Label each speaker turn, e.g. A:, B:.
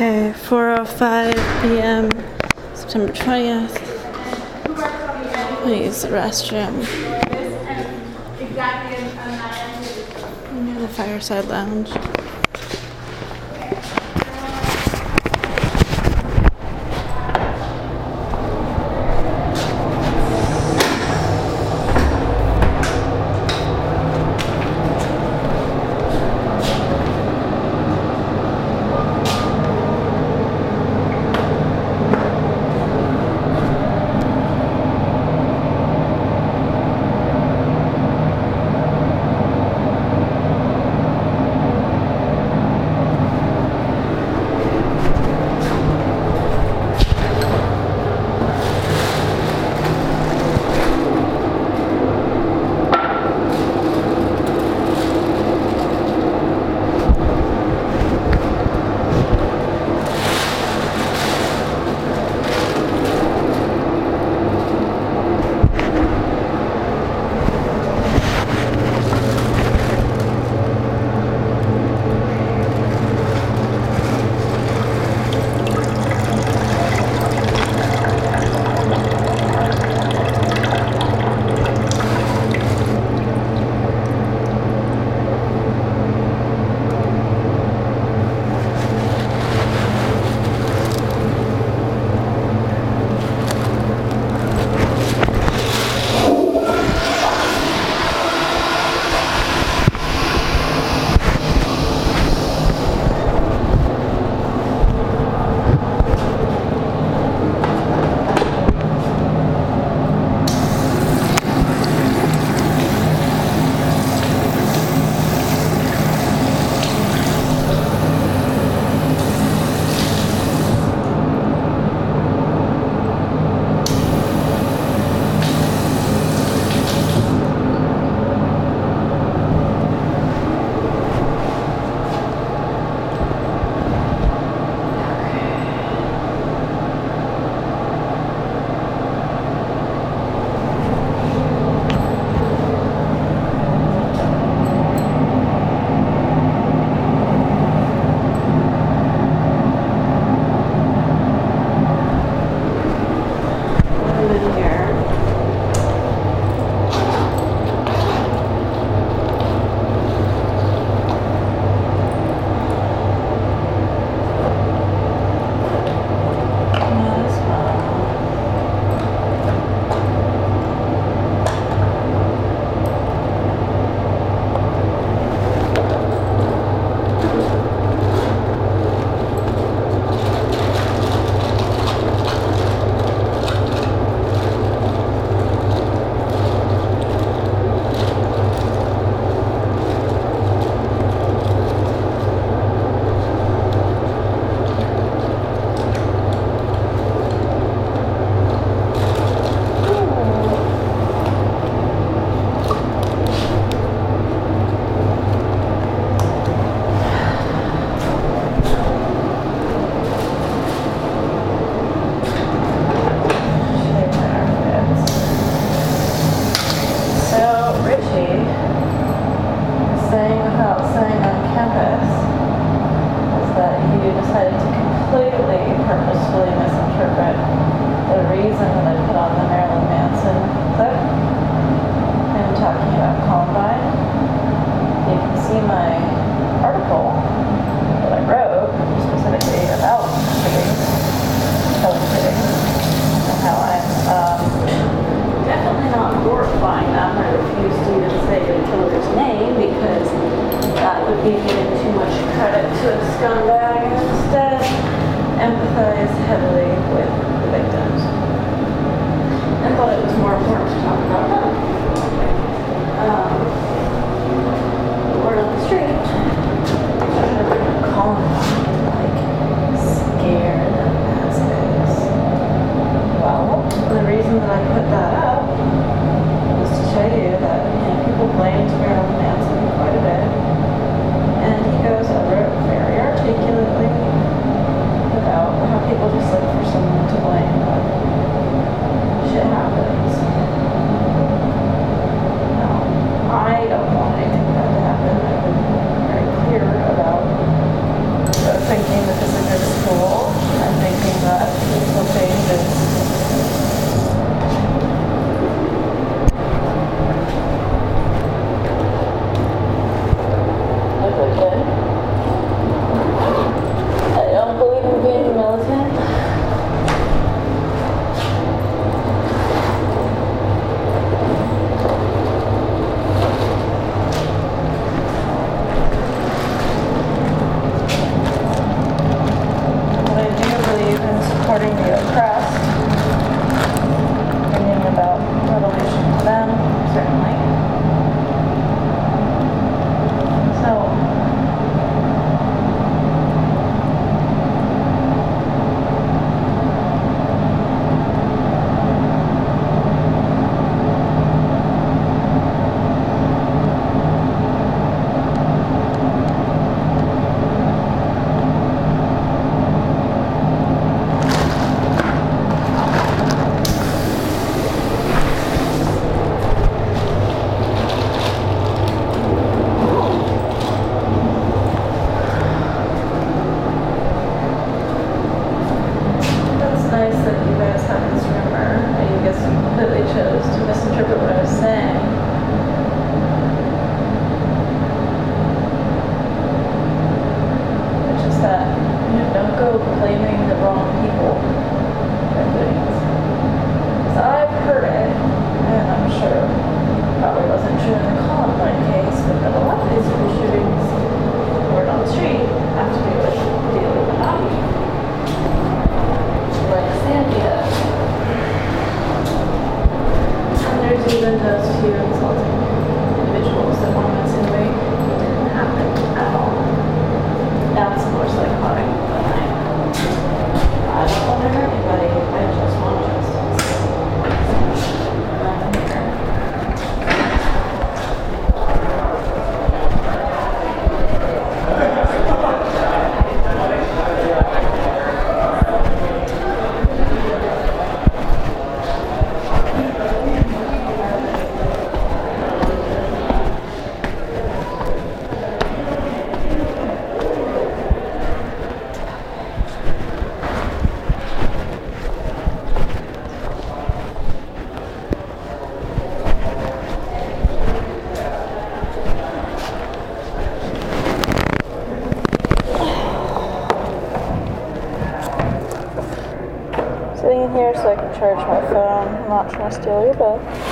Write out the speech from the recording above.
A: Okay, 4.05 p.m., September 20th. Please the restroom. Near the fireside lounge. to a scumbag and instead empathize heavily with the victims. and thought it was more your crowd. Even does here in Salt charge my phone. I'm not trying to steal your book.